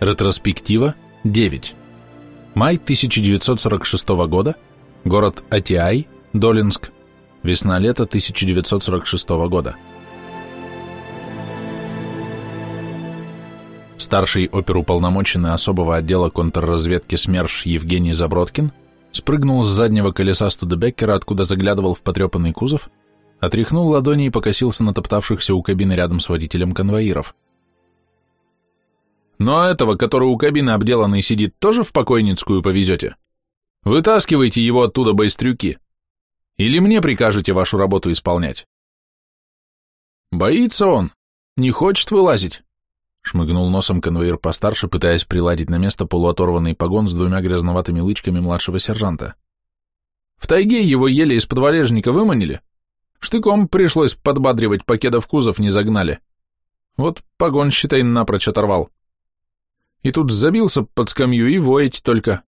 Ретроспектива 9. Май 1946 года. Город Атиай, Долинск. Весна-лето 1946 года. Старший оперуполномоченный особого отдела контрразведки СМЕРШ Евгений Забродкин спрыгнул с заднего колеса Студебеккера, откуда заглядывал в потрепанный кузов, отряхнул ладони и покосился на топтавшихся у кабины рядом с водителем конвоиров. А этого, который у кабины обделанный сидит, тоже в покойницкую повезете? Вытаскивайте его оттуда, байстрюки. Или мне прикажете вашу работу исполнять? Боится он, не хочет вылазить. Шмыгнул носом конвоир постарше, пытаясь приладить на место полуоторванный погон с двумя грязноватыми лычками младшего сержанта. В тайге его еле из-под валежника выманили. Штыком пришлось подбадривать, покеда в кузов не загнали. Вот погон, считай, напрочь оторвал и тут забился под скамью и воить только.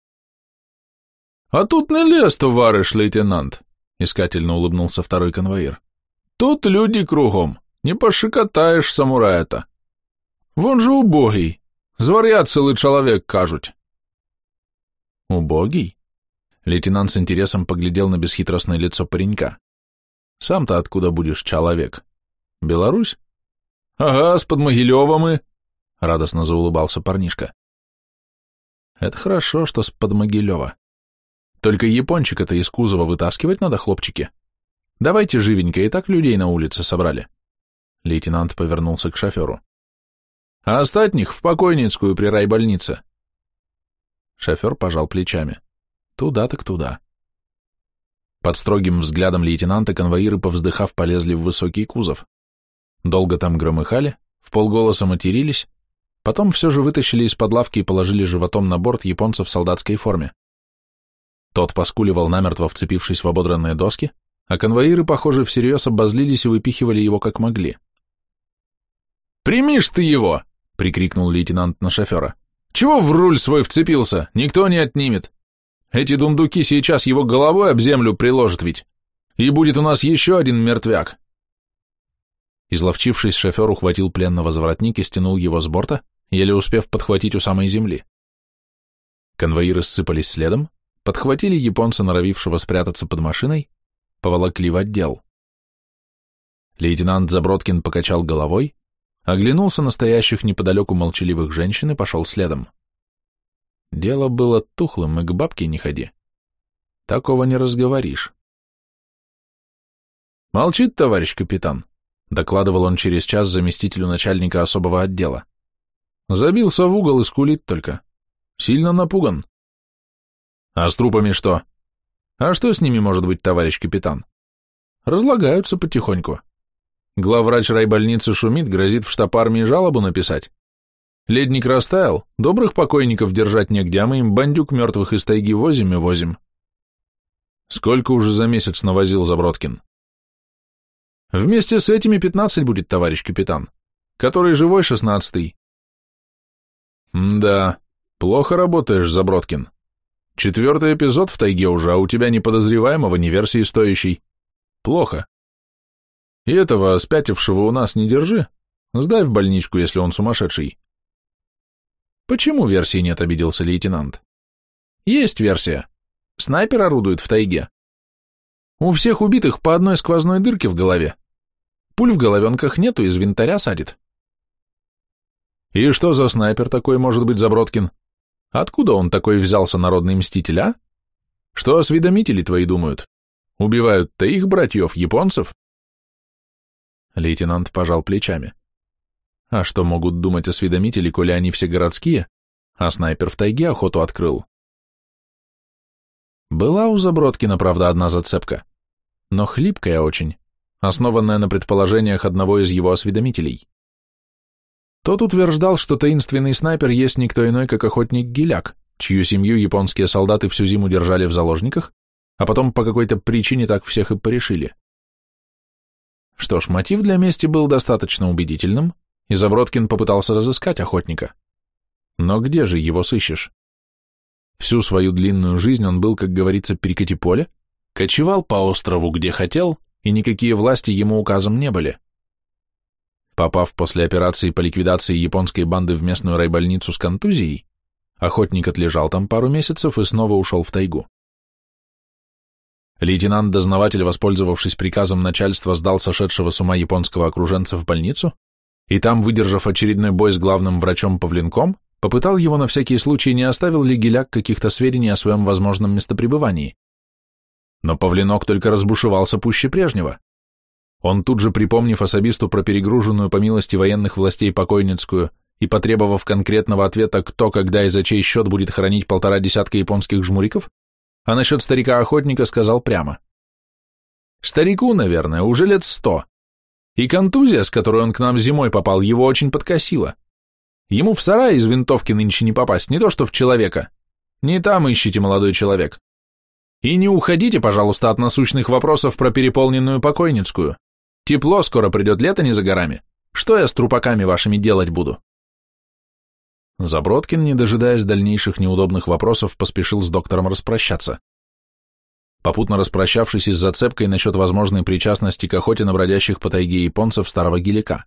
«А тут не лес, товарищ лейтенант», — искательно улыбнулся второй конвоир. «Тут люди кругом, не пошикотаешь самурая-то. Вон же убогий, зварят целый человек, кажуть». «Убогий?» Лейтенант с интересом поглядел на бесхитростное лицо паренька. «Сам-то откуда будешь человек? Беларусь?» «Ага, с под Могилева мы», — радостно заулыбался парнишка. «Это хорошо, что с под Могилева. Только япончика-то из кузова вытаскивать надо, хлопчики. Давайте живенько, и так людей на улице собрали». Лейтенант повернулся к шоферу. «А остатних в покойницкую при райбольнице». Шофер пожал плечами. «Туда так туда». Под строгим взглядом лейтенанта конвоиры, повздыхав, полезли в высокий кузов. Долго там громыхали, в полголоса матерились, Потом все же вытащили из-под лавки и положили животом на борт японца в солдатской форме. Тот поскуливал намертво, вцепившись в ободранные доски, а конвоиры, похоже, всерьез обозлились и выпихивали его как могли. «Примишь ты его!» — прикрикнул лейтенант на шофера. «Чего в руль свой вцепился? Никто не отнимет. Эти дундуки сейчас его головой об землю приложат ведь. И будет у нас еще один мертвяк». Изловчившись, шофер ухватил пленного за воротник и стянул его с борта, еле успев подхватить у самой земли. Конвоиры ссыпались следом, подхватили японца, норовившего спрятаться под машиной, поволокли в отдел. Лейтенант Забродкин покачал головой, оглянулся на стоящих неподалеку молчаливых женщин и пошел следом. Дело было тухлым, и к бабке не ходи. Такого не разговоришь. «Молчит, товарищ капитан», — докладывал он через час заместителю начальника особого отдела. Забился в угол и скулит только. Сильно напуган. А с трупами что? А что с ними может быть, товарищ капитан? Разлагаются потихоньку. Главврач райбольницы шумит, грозит в штаб армии жалобу написать. Ледник растаял, добрых покойников держать негде, а мы им бандюк мертвых из тайги возим и возим. Сколько уже за месяц навозил Забродкин? Вместе с этими пятнадцать будет, товарищ капитан. Который живой шестнадцатый, «Да, плохо работаешь, Забродкин. Четвертый эпизод в тайге уже, а у тебя ни подозреваемого, ни версии стоящей. Плохо. И этого спятившего у нас не держи. Сдай в больничку, если он сумасшедший». «Почему версии нет?» — обиделся лейтенант. «Есть версия. Снайпер орудует в тайге. У всех убитых по одной сквозной дырке в голове. Пуль в головенках нету, из винтаря садит. И что за снайпер такой может быть Забродкин? Откуда он такой взялся, народный мститель, а? Что осведомители твои думают? Убивают-то их братьев, японцев? Лейтенант пожал плечами. А что могут думать осведомители, коли они все городские, а снайпер в тайге охоту открыл? Была у Забродкина, правда, одна зацепка, но хлипкая очень, основанная на предположениях одного из его осведомителей. Тот утверждал, что таинственный снайпер есть никто иной, как охотник Гиляк, чью семью японские солдаты всю зиму держали в заложниках, а потом по какой-то причине так всех и порешили. Что ж, мотив для мести был достаточно убедительным, и Забродкин попытался разыскать охотника. Но где же его сыщешь? Всю свою длинную жизнь он был, как говорится, перекати поле, кочевал по острову, где хотел, и никакие власти ему указом не были. Попав после операции по ликвидации японской банды в местную райбольницу с контузией, охотник отлежал там пару месяцев и снова ушел в тайгу. Лейтенант-дознаватель, воспользовавшись приказом начальства, сдал сошедшего с ума японского окруженца в больницу, и там, выдержав очередной бой с главным врачом Павленком, попытал его на всякий случай, не оставил ли Геляк каких-то сведений о своем возможном местопребывании. Но Павленок только разбушевался пуще прежнего. Он тут же, припомнив особисту про перегруженную по милости военных властей покойницкую и потребовав конкретного ответа, кто, когда и за чей счет будет хранить полтора десятка японских жмуриков, а насчет старика-охотника сказал прямо. Старику, наверное, уже лет сто. И контузия, с которой он к нам зимой попал, его очень подкосила. Ему в сарай из винтовки нынче не попасть, не то что в человека. Не там ищите, молодой человек. И не уходите, пожалуйста, от насущных вопросов про переполненную покойницкую. Тепло, скоро придет лето не за горами. Что я с трупаками вашими делать буду?» Забродкин, не дожидаясь дальнейших неудобных вопросов, поспешил с доктором распрощаться. Попутно распрощавшись с зацепкой насчет возможной причастности к охоте на бродящих по тайге японцев старого гелика.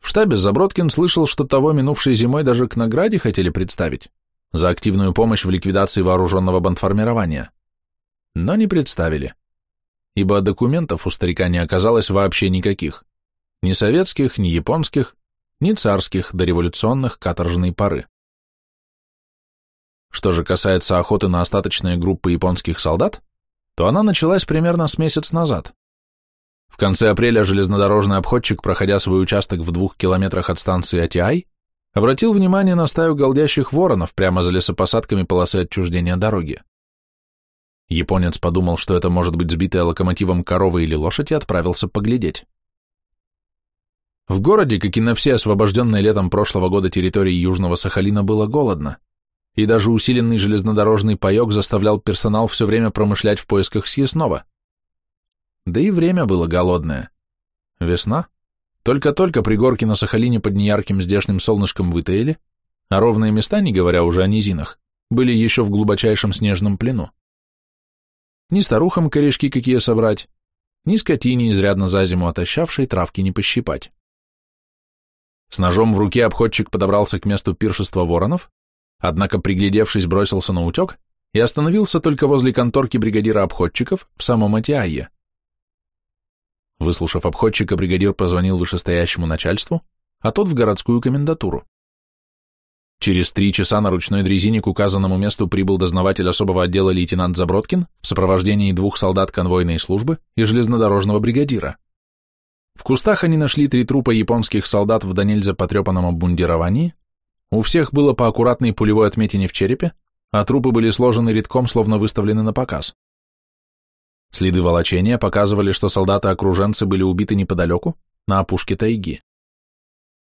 В штабе Забродкин слышал, что того минувшей зимой даже к награде хотели представить за активную помощь в ликвидации вооруженного бандформирования. Но не представили ибо документов у старика не оказалось вообще никаких, ни советских, ни японских, ни царских дореволюционных каторжной поры. Что же касается охоты на остаточные группы японских солдат, то она началась примерно с месяц назад. В конце апреля железнодорожный обходчик, проходя свой участок в двух километрах от станции Атиай, обратил внимание на стаю голдящих воронов прямо за лесопосадками полосы отчуждения дороги. Японец подумал, что это может быть сбитая локомотивом корова или лошадь, и отправился поглядеть. В городе, как и на все освобожденные летом прошлого года территории Южного Сахалина, было голодно, и даже усиленный железнодорожный паек заставлял персонал все время промышлять в поисках съестного. Да и время было голодное. Весна. Только-только пригорки на Сахалине под неярким здешним солнышком вытаяли, а ровные места, не говоря уже о низинах, были еще в глубочайшем снежном плену ни старухам корешки какие собрать, ни скотине, изрядно за зиму отощавшей, травки не пощипать. С ножом в руке обходчик подобрался к месту пиршества воронов, однако, приглядевшись, бросился на утек и остановился только возле конторки бригадира обходчиков в самом Атиае. Выслушав обходчика, бригадир позвонил вышестоящему начальству, а тот в городскую комендатуру. Через три часа на ручной дрезине к указанному месту прибыл дознаватель особого отдела лейтенант Забродкин в сопровождении двух солдат конвойной службы и железнодорожного бригадира. В кустах они нашли три трупа японских солдат в донельзя потрепанном обмундировании, у всех было по аккуратной пулевой отметине в черепе, а трупы были сложены редком, словно выставлены на показ. Следы волочения показывали, что солдаты-окруженцы были убиты неподалеку, на опушке тайги.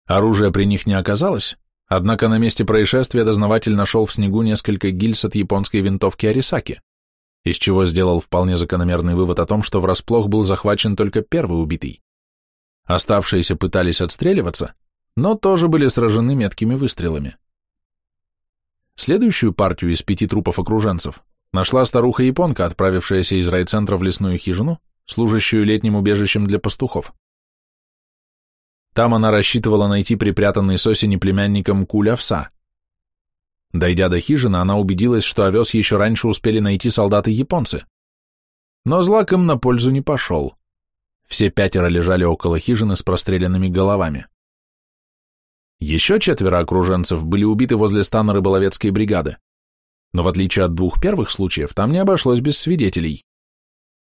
Оружия при них не оказалось, Однако на месте происшествия дознаватель нашел в снегу несколько гильз от японской винтовки Арисаки, из чего сделал вполне закономерный вывод о том, что врасплох был захвачен только первый убитый. Оставшиеся пытались отстреливаться, но тоже были сражены меткими выстрелами. Следующую партию из пяти трупов окруженцев нашла старуха-японка, отправившаяся из райцентра в лесную хижину, служащую летним убежищем для пастухов. Там она рассчитывала найти припрятанный с осени племянником куль овса. Дойдя до хижины, она убедилась, что овес еще раньше успели найти солдаты-японцы. Но злак им на пользу не пошел. Все пятеро лежали около хижины с простреленными головами. Еще четверо окруженцев были убиты возле стана рыболовецкой бригады. Но в отличие от двух первых случаев, там не обошлось без свидетелей.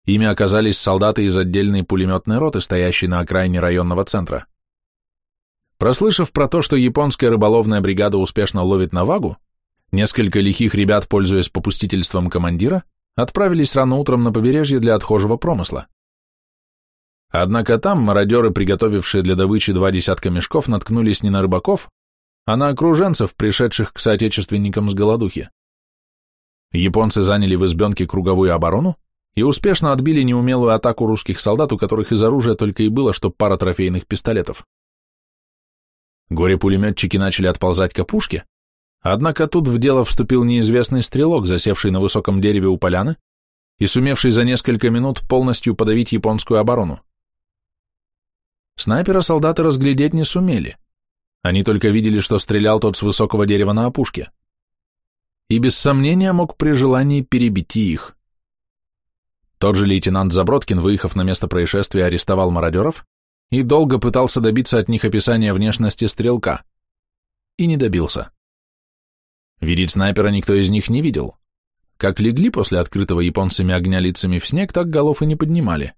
Ими оказались солдаты из отдельной пулеметной роты, стоящей на окраине районного центра. Прослышав про то, что японская рыболовная бригада успешно ловит на вагу, несколько лихих ребят, пользуясь попустительством командира, отправились рано утром на побережье для отхожего промысла. Однако там мародеры, приготовившие для добычи два десятка мешков, наткнулись не на рыбаков, а на окруженцев, пришедших к соотечественникам с голодухи. Японцы заняли в избенке круговую оборону и успешно отбили неумелую атаку русских солдат, у которых из оружия только и было, что пара трофейных пистолетов. Горе-пулеметчики начали отползать к опушке, однако тут в дело вступил неизвестный стрелок, засевший на высоком дереве у поляны и сумевший за несколько минут полностью подавить японскую оборону. Снайпера солдаты разглядеть не сумели. Они только видели, что стрелял тот с высокого дерева на опушке. И без сомнения мог при желании перебить их. Тот же лейтенант Забродкин, выехав на место происшествия, арестовал мародеров и долго пытался добиться от них описания внешности стрелка. И не добился. Видеть снайпера никто из них не видел. Как легли после открытого японцами огня лицами в снег, так голов и не поднимали.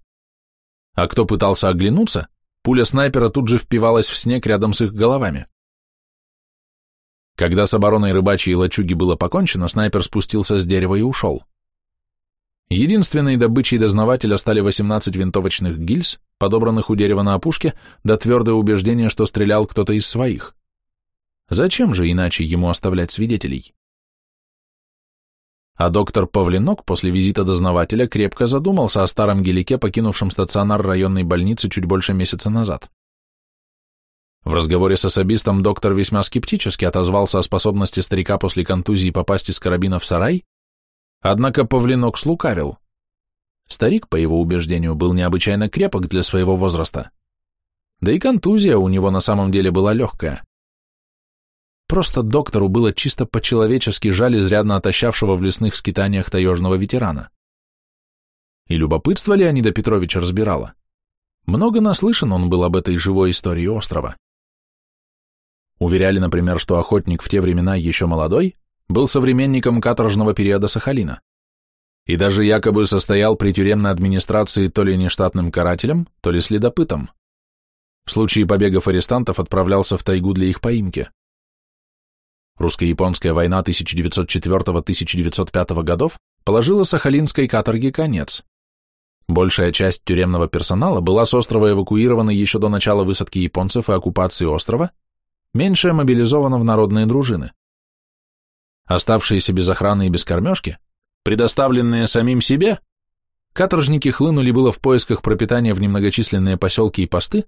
А кто пытался оглянуться, пуля снайпера тут же впивалась в снег рядом с их головами. Когда с обороной рыбачьей лачуги было покончено, снайпер спустился с дерева и ушел. Единственной добычей дознавателя стали 18 винтовочных гильз, подобранных у дерева на опушке, до твердое убеждение, что стрелял кто-то из своих. Зачем же иначе ему оставлять свидетелей? А доктор Павленок после визита дознавателя крепко задумался о старом гелике, покинувшем стационар районной больницы чуть больше месяца назад. В разговоре с особистом доктор весьма скептически отозвался о способности старика после контузии попасть из карабина в сарай, однако Павленок слукавил. Старик, по его убеждению, был необычайно крепок для своего возраста. Да и контузия у него на самом деле была легкая. Просто доктору было чисто по-человечески жаль изрядно отощавшего в лесных скитаниях таежного ветерана. И любопытство Леонида Петровича разбирало. Много наслышан он был об этой живой истории острова. Уверяли, например, что охотник в те времена еще молодой был современником каторжного периода Сахалина и даже якобы состоял при тюремной администрации то ли нештатным карателем, то ли следопытом. В случае побегов арестантов отправлялся в тайгу для их поимки. Русско-японская война 1904-1905 годов положила сахалинской каторге конец. Большая часть тюремного персонала была с острова эвакуирована еще до начала высадки японцев и оккупации острова, меньшая мобилизована в народные дружины. Оставшиеся без охраны и без кормежки, предоставленные самим себе, каторжники хлынули было в поисках пропитания в немногочисленные поселки и посты,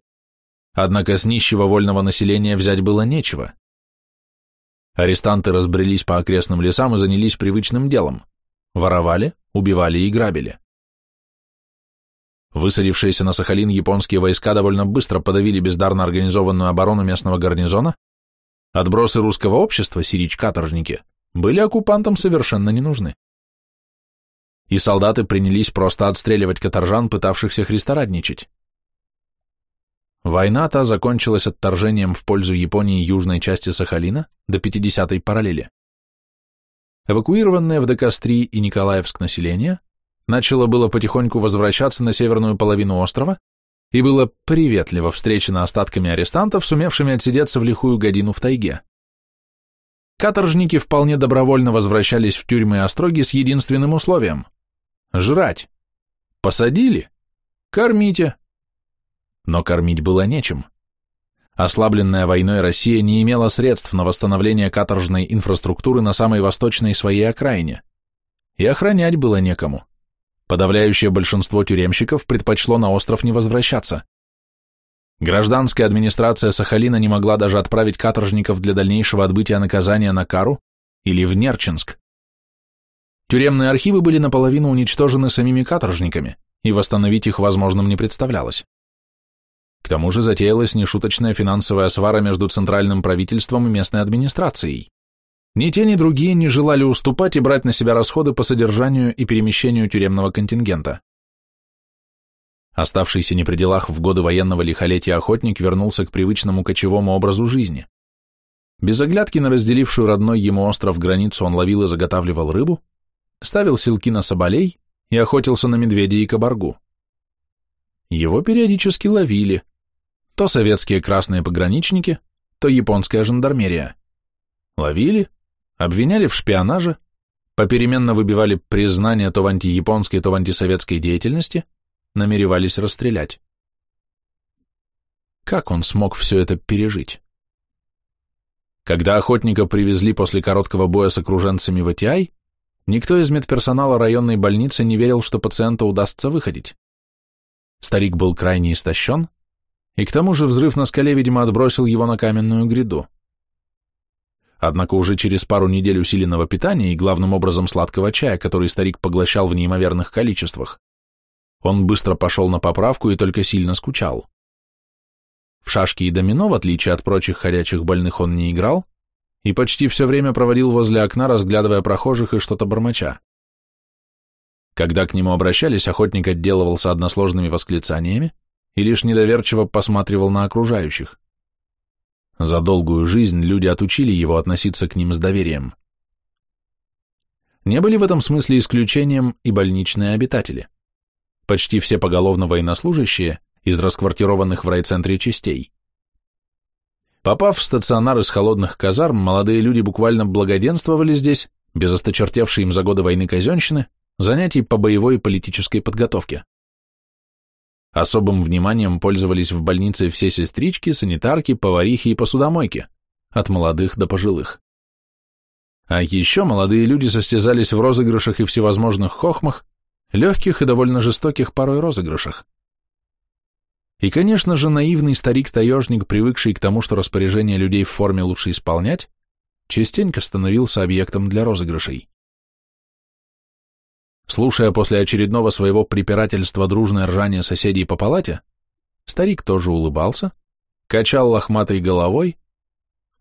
однако с нищего вольного населения взять было нечего. Арестанты разбрелись по окрестным лесам и занялись привычным делом. Воровали, убивали и грабили. Высадившиеся на Сахалин японские войска довольно быстро подавили бездарно организованную оборону местного гарнизона, отбросы русского общества, сирич-каторжники, были оккупантам совершенно не нужны. И солдаты принялись просто отстреливать каторжан, пытавшихся христорадничать. Война та закончилась отторжением в пользу Японии южной части Сахалина до 50-й параллели. Эвакуированное в Декастри и Николаевск население начало было потихоньку возвращаться на северную половину острова и было приветливо встречено остатками арестантов, сумевшими отсидеться в лихую годину в тайге. Каторжники вполне добровольно возвращались в тюрьмы и остроги с единственным условием – жрать. Посадили? Кормите. Но кормить было нечем. Ослабленная войной Россия не имела средств на восстановление каторжной инфраструктуры на самой восточной своей окраине. И охранять было некому. Подавляющее большинство тюремщиков предпочло на остров не возвращаться. Гражданская администрация Сахалина не могла даже отправить каторжников для дальнейшего отбытия наказания на Кару или в Нерчинск. Тюремные архивы были наполовину уничтожены самими каторжниками, и восстановить их возможным не представлялось. К тому же затеялась нешуточная финансовая свара между центральным правительством и местной администрацией. Ни те, ни другие не желали уступать и брать на себя расходы по содержанию и перемещению тюремного контингента. Оставшийся не при делах в годы военного лихолетия охотник вернулся к привычному кочевому образу жизни. Без оглядки на разделившую родной ему остров границу он ловил и заготавливал рыбу, ставил силки на соболей и охотился на медведей и кабаргу. Его периодически ловили, то советские красные пограничники, то японская жандармерия. Ловили, обвиняли в шпионаже, попеременно выбивали признание то в антияпонской, то в антисоветской деятельности, намеревались расстрелять. Как он смог все это пережить? Когда охотника привезли после короткого боя с окруженцами в АТИ, никто из медперсонала районной больницы не верил, что пациента удастся выходить. Старик был крайне истощен, и к тому же взрыв на скале, видимо, отбросил его на каменную гряду. Однако уже через пару недель усиленного питания и главным образом сладкого чая, который старик поглощал в неимоверных количествах, он быстро пошел на поправку и только сильно скучал. В шашки и домино, в отличие от прочих ходячих больных, он не играл и почти все время проводил возле окна, разглядывая прохожих и что-то бормоча. Когда к нему обращались, охотник отделывался односложными восклицаниями и лишь недоверчиво посматривал на окружающих. За долгую жизнь люди отучили его относиться к ним с доверием. Не были в этом смысле исключением и больничные обитатели. Почти все поголовно военнослужащие из расквартированных в райцентре частей. Попав в стационар из холодных казарм, молодые люди буквально благоденствовали здесь, без осточертевшей им за годы войны казенщины, занятий по боевой и политической подготовке. Особым вниманием пользовались в больнице все сестрички, санитарки, поварихи и посудомойки, от молодых до пожилых. А еще молодые люди состязались в розыгрышах и всевозможных хохмах, легких и довольно жестоких порой розыгрышах. И, конечно же, наивный старик-таежник, привыкший к тому, что распоряжение людей в форме лучше исполнять, частенько становился объектом для розыгрышей. Слушая после очередного своего препирательства дружное ржание соседей по палате, старик тоже улыбался, качал лохматой головой,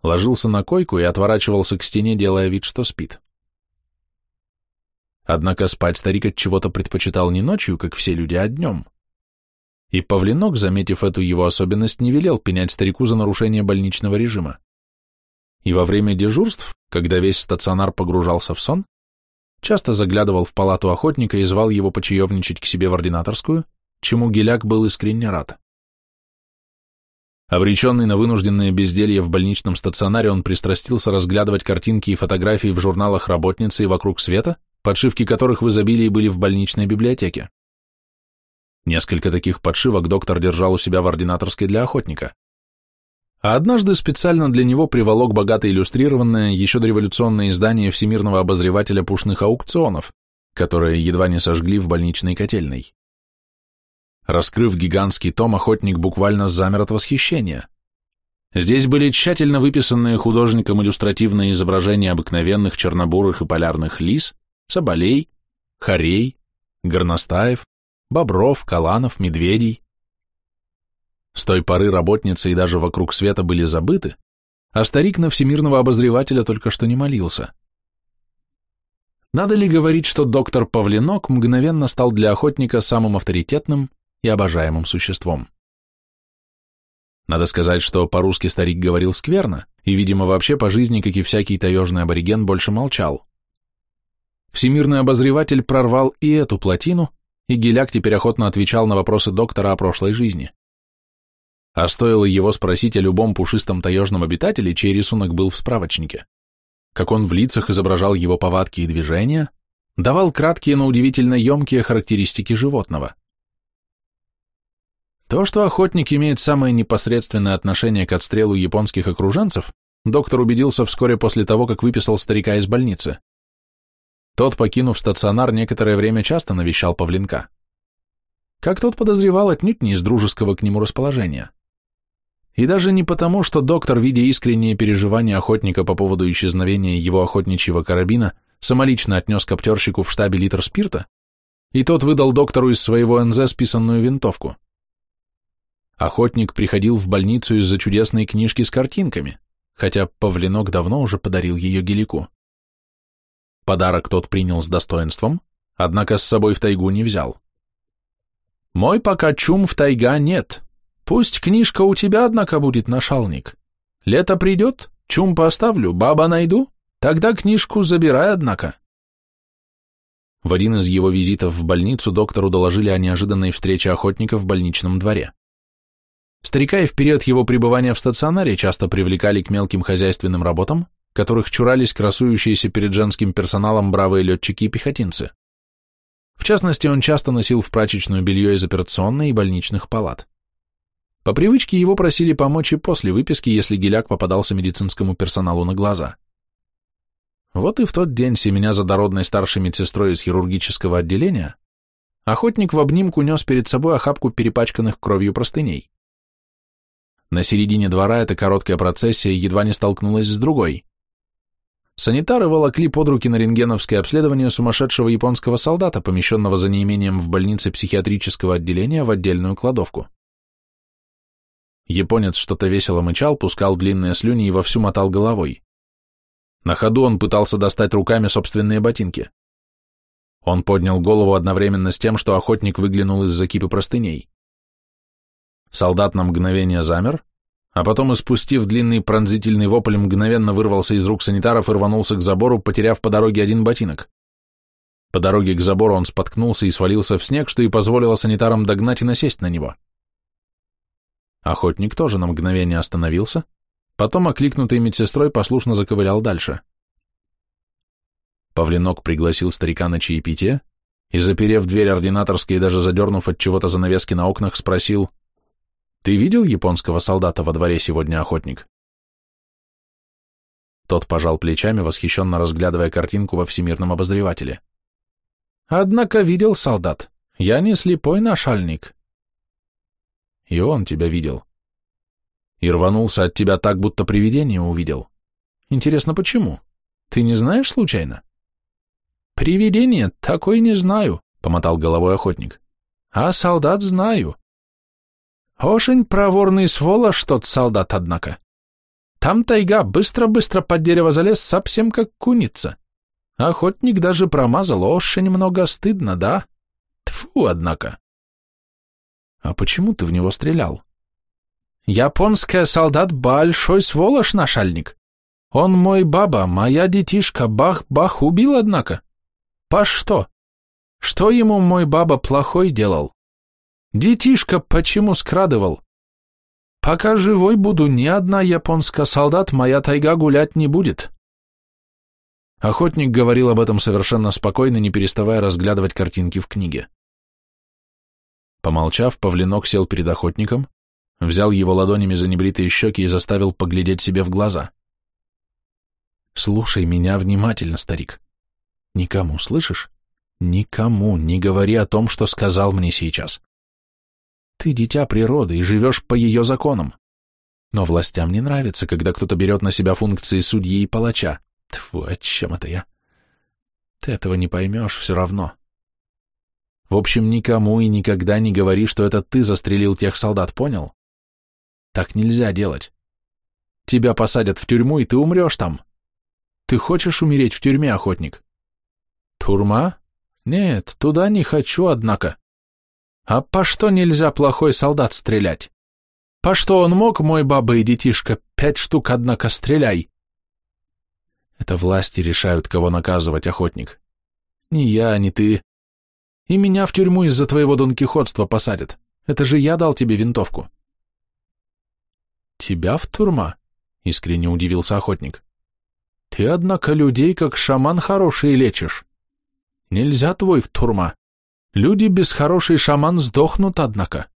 ложился на койку и отворачивался к стене, делая вид, что спит. Однако спать старик от чего-то предпочитал не ночью, как все люди, а днем. И Павленок, заметив эту его особенность, не велел пенять старику за нарушение больничного режима. И во время дежурств, когда весь стационар погружался в сон, Часто заглядывал в палату охотника и звал его почаевничать к себе в ординаторскую, чему Геляк был искренне рад. Обреченный на вынужденное безделье в больничном стационаре, он пристрастился разглядывать картинки и фотографии в журналах работницы и вокруг света, подшивки которых в изобилии были в больничной библиотеке. Несколько таких подшивок доктор держал у себя в ординаторской для охотника. А однажды специально для него приволок богато иллюстрированное, еще дореволюционное издание Всемирного обозревателя пушных аукционов, которое едва не сожгли в больничной котельной. Раскрыв гигантский том, охотник буквально замер от восхищения. Здесь были тщательно выписанные художником иллюстративные изображения обыкновенных чернобурых и полярных лис, соболей, хорей, горностаев, бобров, каланов, медведей, с той поры работницы и даже вокруг света были забыты, а старик на всемирного обозревателя только что не молился. Надо ли говорить, что доктор Павленок мгновенно стал для охотника самым авторитетным и обожаемым существом? Надо сказать, что по-русски старик говорил скверно, и, видимо, вообще по жизни, как и всякий таежный абориген, больше молчал. Всемирный обозреватель прорвал и эту плотину, и Геляк теперь охотно отвечал на вопросы доктора о прошлой жизни. А стоило его спросить о любом пушистом таежном обитателе, чей рисунок был в справочнике. Как он в лицах изображал его повадки и движения, давал краткие, но удивительно емкие характеристики животного. То, что охотник имеет самое непосредственное отношение к отстрелу японских окруженцев, доктор убедился вскоре после того, как выписал старика из больницы. Тот, покинув стационар, некоторое время часто навещал Павленка. Как тот подозревал, отнюдь не из дружеского к нему расположения. И даже не потому, что доктор, видя искренние переживания охотника по поводу исчезновения его охотничьего карабина, самолично отнес коптерщику в штабе литр спирта, и тот выдал доктору из своего НЗ списанную винтовку. Охотник приходил в больницу из-за чудесной книжки с картинками, хотя Павленок давно уже подарил ее Гелику. Подарок тот принял с достоинством, однако с собой в тайгу не взял. «Мой пока чум в тайга нет», Пусть книжка у тебя, однако, будет, нашалник. Лето придет, чум поставлю, баба найду, тогда книжку забирай, однако. В один из его визитов в больницу доктору доложили о неожиданной встрече охотника в больничном дворе. Старика и в период его пребывания в стационаре часто привлекали к мелким хозяйственным работам, которых чурались красующиеся перед женским персоналом бравые летчики и пехотинцы. В частности, он часто носил в прачечную белье из операционной и больничных палат. По привычке его просили помочь и после выписки, если геляк попадался медицинскому персоналу на глаза. Вот и в тот день, семеня за дородной старшей медсестрой из хирургического отделения, охотник в обнимку нес перед собой охапку перепачканных кровью простыней. На середине двора эта короткая процессия едва не столкнулась с другой. Санитары волокли под руки на рентгеновское обследование сумасшедшего японского солдата, помещенного за неимением в больнице психиатрического отделения в отдельную кладовку. Японец что-то весело мычал, пускал длинные слюни и вовсю мотал головой. На ходу он пытался достать руками собственные ботинки. Он поднял голову одновременно с тем, что охотник выглянул из-за кипы простыней. Солдат на мгновение замер, а потом, испустив длинный пронзительный вопль, мгновенно вырвался из рук санитаров и рванулся к забору, потеряв по дороге один ботинок. По дороге к забору он споткнулся и свалился в снег, что и позволило санитарам догнать и насесть на него. Охотник тоже на мгновение остановился, потом, окликнутый медсестрой, послушно заковылял дальше. Павленок пригласил старика на чаепитие и, заперев дверь ординаторской и даже задернув от чего-то занавески на окнах, спросил, «Ты видел японского солдата во дворе сегодня, охотник?» Тот пожал плечами, восхищенно разглядывая картинку во всемирном обозревателе. «Однако видел солдат. Я не слепой нашальник». И он тебя видел. И рванулся от тебя так, будто привидение увидел. Интересно, почему? Ты не знаешь случайно? Привидение? Такой не знаю, помотал головой охотник. А солдат знаю. Очень проворный сволочь тот солдат, однако. Там тайга, быстро-быстро под дерево залез, совсем как куница. Охотник даже промазал, очень много стыдно, да? Тфу, однако. А почему ты в него стрелял? Японский солдат большой сволочь, нашальник. Он мой баба, моя детишка, бах-бах убил, однако. По что? Что ему мой баба плохой делал? Детишка почему скрадывал? Пока живой буду, ни одна японская солдат моя тайга гулять не будет. Охотник говорил об этом совершенно спокойно, не переставая разглядывать картинки в книге. Помолчав, Павленок сел перед охотником, взял его ладонями за небритые щеки и заставил поглядеть себе в глаза. «Слушай меня внимательно, старик. Никому, слышишь? Никому не говори о том, что сказал мне сейчас. Ты дитя природы и живешь по ее законам. Но властям не нравится, когда кто-то берет на себя функции судьи и палача. Тьфу, о чем это я? Ты этого не поймешь все равно. В общем, никому и никогда не говори, что это ты застрелил тех солдат, понял? Так нельзя делать. Тебя посадят в тюрьму, и ты умрешь там. Ты хочешь умереть в тюрьме, охотник? Турма? Нет, туда не хочу, однако. А по что нельзя плохой солдат стрелять? По что он мог, мой баба и детишка, пять штук, однако, стреляй? Это власти решают, кого наказывать, охотник. Ни я, ни ты. И меня в тюрьму из-за твоего донкихотства посадят. Это же я дал тебе винтовку. Тебя в тюрьма? Искренне удивился охотник. Ты, однако, людей как шаман хороший лечишь. Нельзя твой в тюрьма. Люди без хороший шаман сдохнут, однако.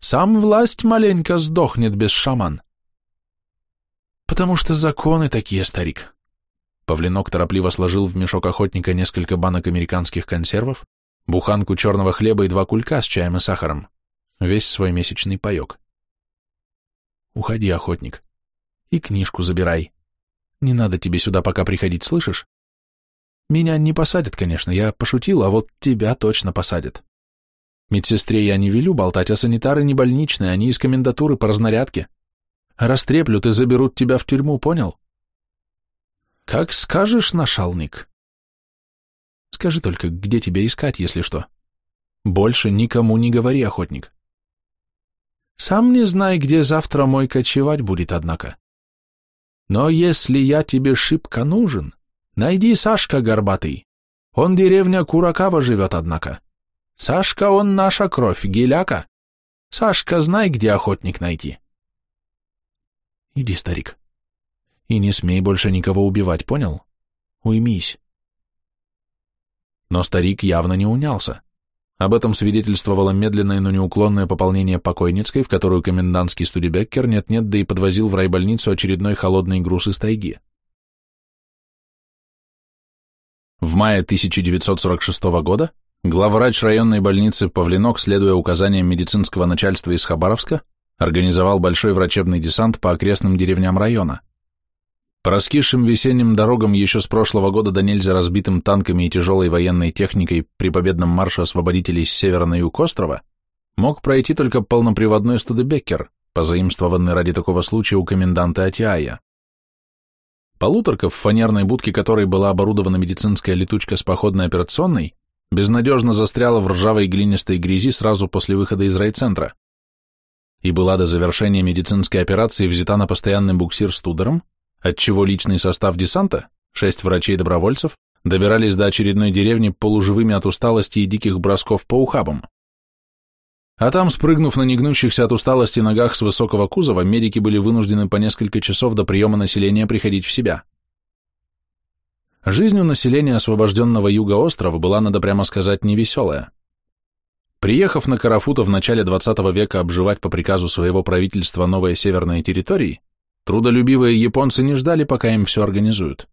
Сам власть маленько сдохнет без шаман. Потому что законы такие, старик. Павленок торопливо сложил в мешок охотника несколько банок американских консервов, буханку черного хлеба и два кулька с чаем и сахаром, весь свой месячный паек. Уходи, охотник, и книжку забирай. Не надо тебе сюда пока приходить, слышишь? Меня не посадят, конечно, я пошутил, а вот тебя точно посадят. Медсестре я не велю болтать, а санитары не больничные, они из комендатуры по разнарядке. Растреплют и заберут тебя в тюрьму, понял? Как скажешь, нашалник. Скажи только, где тебя искать, если что. Больше никому не говори, охотник. Сам не знай, где завтра мой кочевать будет, однако. Но если я тебе шибко нужен, найди Сашка Горбатый. Он деревня Куракава живет, однако. Сашка, он наша кровь, геляка. Сашка, знай, где охотник найти. Иди, старик. И не смей больше никого убивать, понял? Уймись. Но старик явно не унялся. Об этом свидетельствовало медленное, но неуклонное пополнение покойницкой, в которую комендантский студебеккер нет-нет, да и подвозил в райбольницу очередной холодный груз из тайги. В мае 1946 года главврач районной больницы Павленок, следуя указаниям медицинского начальства из Хабаровска, организовал большой врачебный десант по окрестным деревням района. По раскисшим весенним дорогам еще с прошлого года до нельзя разбитым танками и тяжелой военной техникой при победном марше освободителей с севера на юг острова мог пройти только полноприводной Студебеккер, позаимствованный ради такого случая у коменданта Атиая. Полуторка, в фанерной будке которой была оборудована медицинская летучка с походной операционной, безнадежно застряла в ржавой глинистой грязи сразу после выхода из райцентра и была до завершения медицинской операции взята на постоянный буксир с тудером, отчего личный состав десанта, шесть врачей-добровольцев, добирались до очередной деревни полуживыми от усталости и диких бросков по ухабам. А там, спрыгнув на негнущихся от усталости ногах с высокого кузова, медики были вынуждены по несколько часов до приема населения приходить в себя. Жизнь у населения освобожденного юга острова была, надо прямо сказать, невеселая. Приехав на Карафута в начале 20 века обживать по приказу своего правительства новые северные территории, трудолюбивые японцы не ждали, пока им все организуют.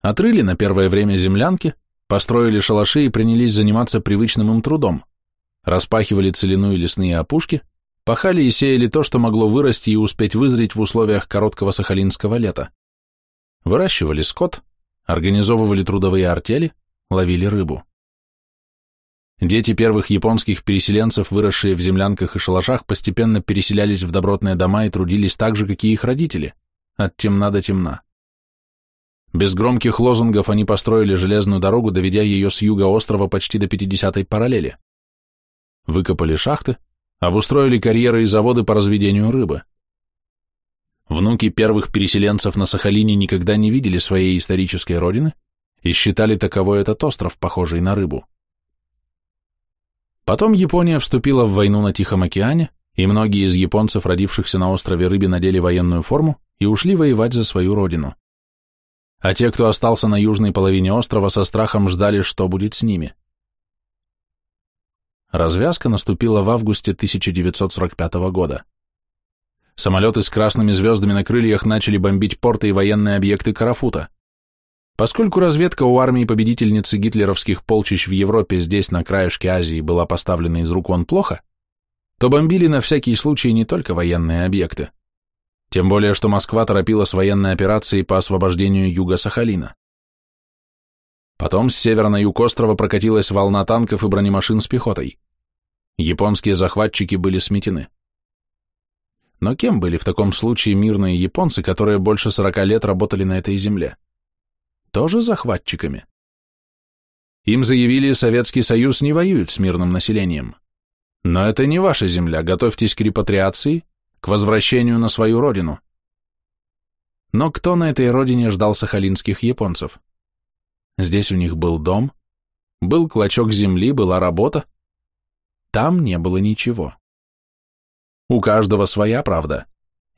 Отрыли на первое время землянки, построили шалаши и принялись заниматься привычным им трудом – распахивали целину и лесные опушки, пахали и сеяли то, что могло вырасти и успеть вызреть в условиях короткого сахалинского лета. Выращивали скот, организовывали трудовые артели, ловили рыбу. Дети первых японских переселенцев, выросшие в землянках и шалашах, постепенно переселялись в добротные дома и трудились так же, как и их родители, от темна до темна. Без громких лозунгов они построили железную дорогу, доведя ее с юга острова почти до 50-й параллели выкопали шахты, обустроили карьеры и заводы по разведению рыбы. Внуки первых переселенцев на Сахалине никогда не видели своей исторической родины и считали таковой этот остров, похожий на рыбу. Потом Япония вступила в войну на Тихом океане, и многие из японцев, родившихся на острове Рыбе, надели военную форму и ушли воевать за свою родину. А те, кто остался на южной половине острова, со страхом ждали, что будет с ними – Развязка наступила в августе 1945 года. Самолеты с красными звездами на крыльях начали бомбить порты и военные объекты Карафута. Поскольку разведка у армии победительницы гитлеровских полчищ в Европе здесь, на краешке Азии, была поставлена из рук вон плохо, то бомбили на всякий случай не только военные объекты. Тем более, что Москва торопила с военной операцией по освобождению юга Сахалина. Потом с севера на юг острова прокатилась волна танков и бронемашин с пехотой. Японские захватчики были сметены. Но кем были в таком случае мирные японцы, которые больше сорока лет работали на этой земле? Тоже захватчиками. Им заявили, Советский Союз не воюет с мирным населением. Но это не ваша земля, готовьтесь к репатриации, к возвращению на свою родину. Но кто на этой родине ждал сахалинских японцев? Здесь у них был дом, был клочок земли, была работа. Там не было ничего. У каждого своя правда.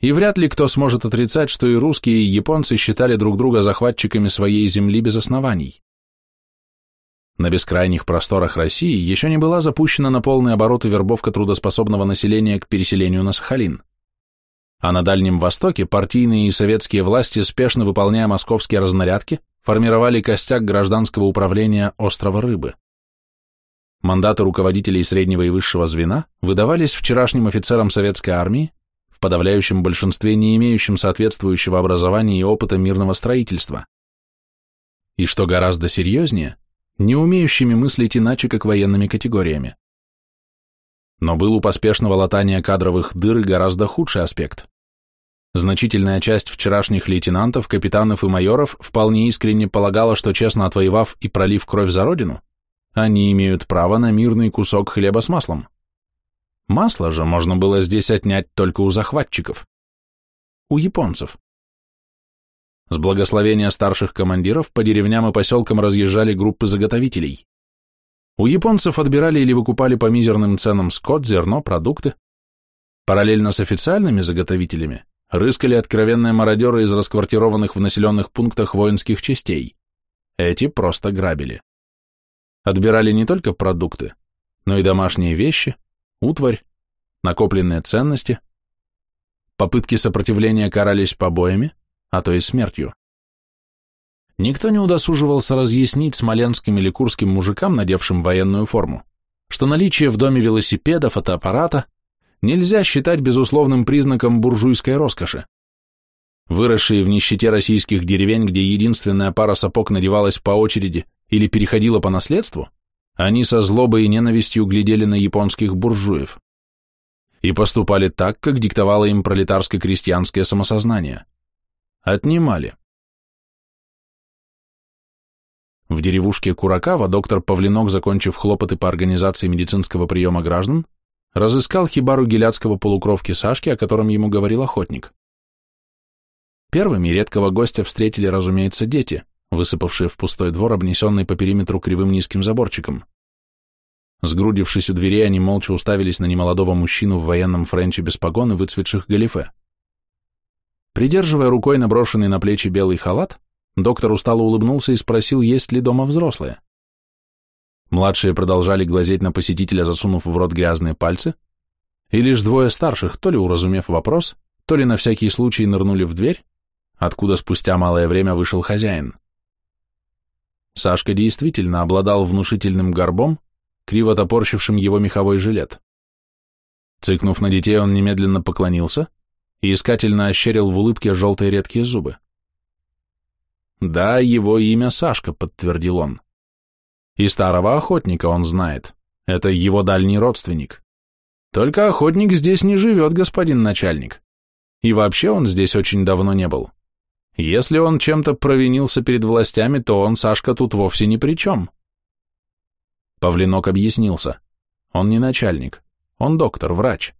И вряд ли кто сможет отрицать, что и русские, и японцы считали друг друга захватчиками своей земли без оснований. На бескрайних просторах России еще не была запущена на полный оборот вербовка трудоспособного населения к переселению на Сахалин. А на Дальнем Востоке партийные и советские власти, спешно выполняя московские разнарядки, формировали костяк гражданского управления острова Рыбы. Мандаты руководителей среднего и высшего звена выдавались вчерашним офицерам советской армии, в подавляющем большинстве не имеющим соответствующего образования и опыта мирного строительства. И что гораздо серьезнее, не умеющими мыслить иначе, как военными категориями. Но был у поспешного латания кадровых дыр гораздо худший аспект. Значительная часть вчерашних лейтенантов, капитанов и майоров вполне искренне полагала, что честно отвоевав и пролив кровь за родину, они имеют право на мирный кусок хлеба с маслом. Масло же можно было здесь отнять только у захватчиков. У японцев. С благословения старших командиров по деревням и поселкам разъезжали группы заготовителей. У японцев отбирали или выкупали по мизерным ценам скот, зерно, продукты. Параллельно с официальными заготовителями рыскали откровенные мародеры из расквартированных в населенных пунктах воинских частей. Эти просто грабили. Отбирали не только продукты, но и домашние вещи, утварь, накопленные ценности. Попытки сопротивления карались побоями, а то и смертью. Никто не удосуживался разъяснить смоленским или курским мужикам, надевшим военную форму, что наличие в доме велосипеда, фотоаппарата нельзя считать безусловным признаком буржуйской роскоши. Выросшие в нищете российских деревень, где единственная пара сапог надевалась по очереди или переходила по наследству, они со злобой и ненавистью глядели на японских буржуев. и поступали так, как диктовало им пролетарско-крестьянское самосознание. Отнимали. В деревушке Куракава доктор Павленок, закончив хлопоты по организации медицинского приема граждан, разыскал хибару геляцкого полукровки Сашки, о котором ему говорил охотник. Первыми редкого гостя встретили, разумеется, дети, высыпавшие в пустой двор, обнесенный по периметру кривым низким заборчиком. Сгрудившись у дверей, они молча уставились на немолодого мужчину в военном френче без погон и выцветших галифе. Придерживая рукой наброшенный на плечи белый халат, доктор устало улыбнулся и спросил, есть ли дома взрослые. Младшие продолжали глазеть на посетителя, засунув в рот грязные пальцы, и лишь двое старших, то ли уразумев вопрос, то ли на всякий случай нырнули в дверь, откуда спустя малое время вышел хозяин. Сашка действительно обладал внушительным горбом, криво топорщившим его меховой жилет. Цыкнув на детей, он немедленно поклонился и искательно ощерил в улыбке желтые редкие зубы. «Да, его имя Сашка», — подтвердил он. «И старого охотника он знает. Это его дальний родственник. Только охотник здесь не живет, господин начальник. И вообще он здесь очень давно не был. Если он чем-то провинился перед властями, то он, Сашка, тут вовсе ни при чем. Павленок объяснился. Он не начальник, он доктор, врач.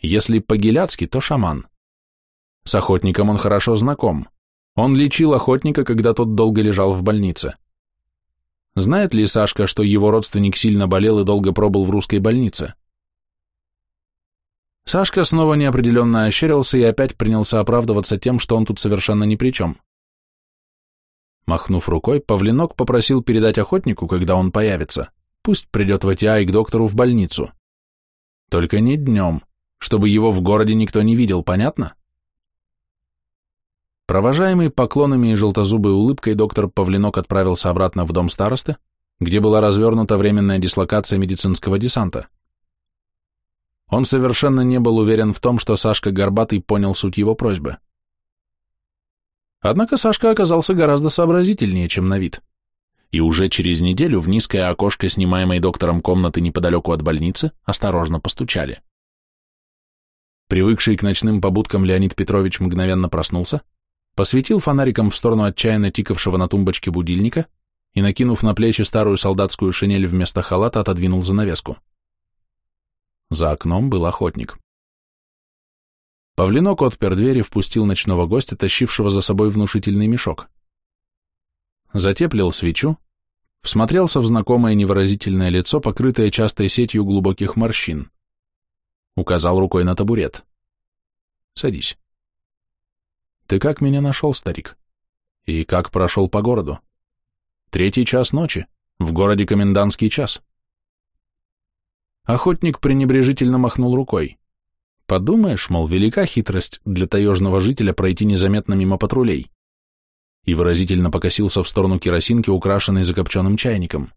Если по-геляцки, то шаман. С охотником он хорошо знаком. Он лечил охотника, когда тот долго лежал в больнице. Знает ли Сашка, что его родственник сильно болел и долго пробыл в русской больнице? Сашка снова неопределенно ощерился и опять принялся оправдываться тем, что он тут совершенно ни при чем. Махнув рукой, Павленок попросил передать охотнику, когда он появится, пусть придет в АТИА и к доктору в больницу. Только не днем, чтобы его в городе никто не видел, понятно? Провожаемый поклонами и желтозубой улыбкой, доктор Павленок отправился обратно в дом старосты, где была развернута временная дислокация медицинского десанта. Он совершенно не был уверен в том, что Сашка Горбатый понял суть его просьбы. Однако Сашка оказался гораздо сообразительнее, чем на вид. И уже через неделю в низкое окошко, снимаемой доктором комнаты неподалеку от больницы, осторожно постучали. Привыкший к ночным побудкам Леонид Петрович мгновенно проснулся, посветил фонариком в сторону отчаянно тикавшего на тумбочке будильника и, накинув на плечи старую солдатскую шинель вместо халата, отодвинул занавеску. За окном был охотник. Павленок отпер дверь и впустил ночного гостя, тащившего за собой внушительный мешок. Затеплил свечу, всмотрелся в знакомое невыразительное лицо, покрытое частой сетью глубоких морщин. Указал рукой на табурет. «Садись». «Ты как меня нашел, старик? И как прошел по городу? Третий час ночи, в городе комендантский час». Охотник пренебрежительно махнул рукой. Подумаешь, мол, велика хитрость для таежного жителя пройти незаметно мимо патрулей. И выразительно покосился в сторону керосинки, украшенной закопченным чайником.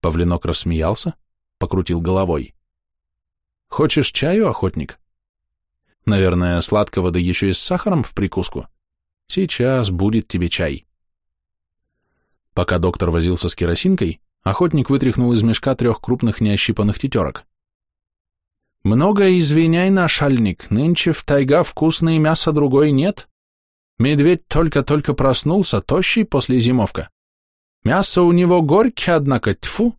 Павленок рассмеялся, покрутил головой. «Хочешь чаю, охотник?» «Наверное, сладкого, да еще и с сахаром в прикуску. Сейчас будет тебе чай». Пока доктор возился с керосинкой, Охотник вытряхнул из мешка трех крупных неощипанных тетерок. «Много извиняй, нашальник, нынче в тайга вкусное мясо другой нет. Медведь только-только проснулся, тощий после зимовка. Мясо у него горькое, однако, тьфу.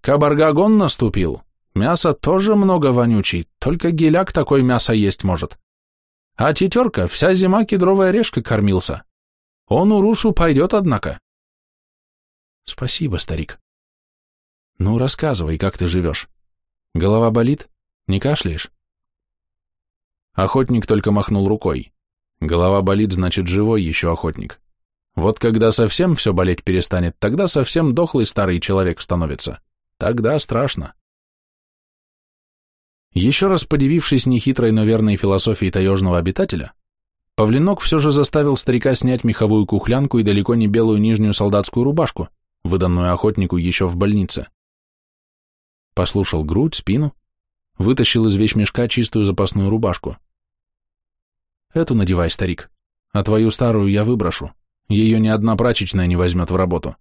Кабаргагон наступил, мясо тоже много вонючий, только геляк такой мясо есть может. А тетерка вся зима кедровой орешкой кормился. Он у Рушу пойдет, однако. Спасибо, старик. Ну, рассказывай, как ты живешь. Голова болит? Не кашляешь? Охотник только махнул рукой. Голова болит, значит, живой еще охотник. Вот когда совсем все болеть перестанет, тогда совсем дохлый старый человек становится. Тогда страшно. Еще раз подивившись нехитрой, но верной философии таежного обитателя, Павленок все же заставил старика снять меховую кухлянку и далеко не белую нижнюю солдатскую рубашку, выданную охотнику еще в больнице. Послушал грудь, спину, вытащил из вещмешка чистую запасную рубашку. Эту надевай, старик, а твою старую я выброшу, ее ни одна прачечная не возьмет в работу.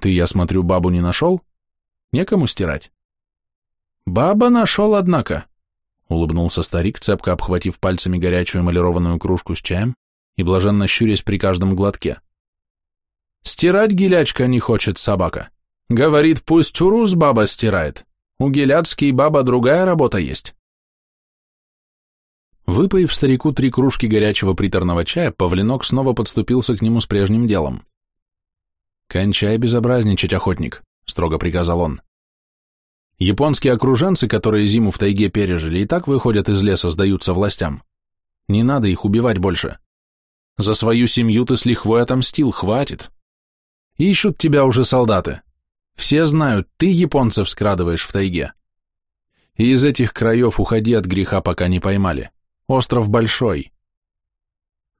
Ты, я смотрю, бабу не нашел? Некому стирать? Баба нашел, однако, улыбнулся старик, цепко обхватив пальцами горячую эмалированную кружку с чаем и блаженно щурясь при каждом глотке. Стирать гелячка не хочет собака. Говорит, пусть урус баба стирает. У геляцкий баба другая работа есть. Выпоив старику три кружки горячего приторного чая, Павленок снова подступился к нему с прежним делом. «Кончай безобразничать, охотник», — строго приказал он. «Японские окруженцы, которые зиму в тайге пережили, и так выходят из леса, сдаются властям. Не надо их убивать больше. За свою семью ты с лихвой отомстил, хватит. Ищут тебя уже солдаты. Все знают, ты японцев скрадываешь в тайге. И из этих краев уходи от греха, пока не поймали. Остров большой.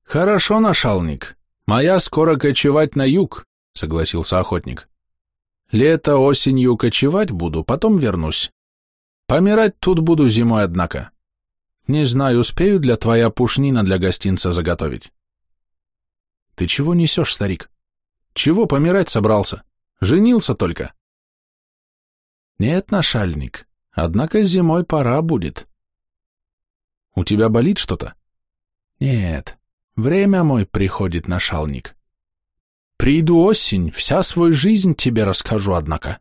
Хорошо, нашалник. Моя скоро кочевать на юг, согласился охотник. Лето, осенью кочевать буду, потом вернусь. Помирать тут буду зимой, однако. Не знаю, успею для твоя пушнина для гостинца заготовить. Ты чего несешь, старик? Чего помирать собрался? Женился только. Нет, нашальник, однако зимой пора будет. У тебя болит что-то? Нет, время мой приходит, нашалник. Приду осень, вся свою жизнь тебе расскажу, однако.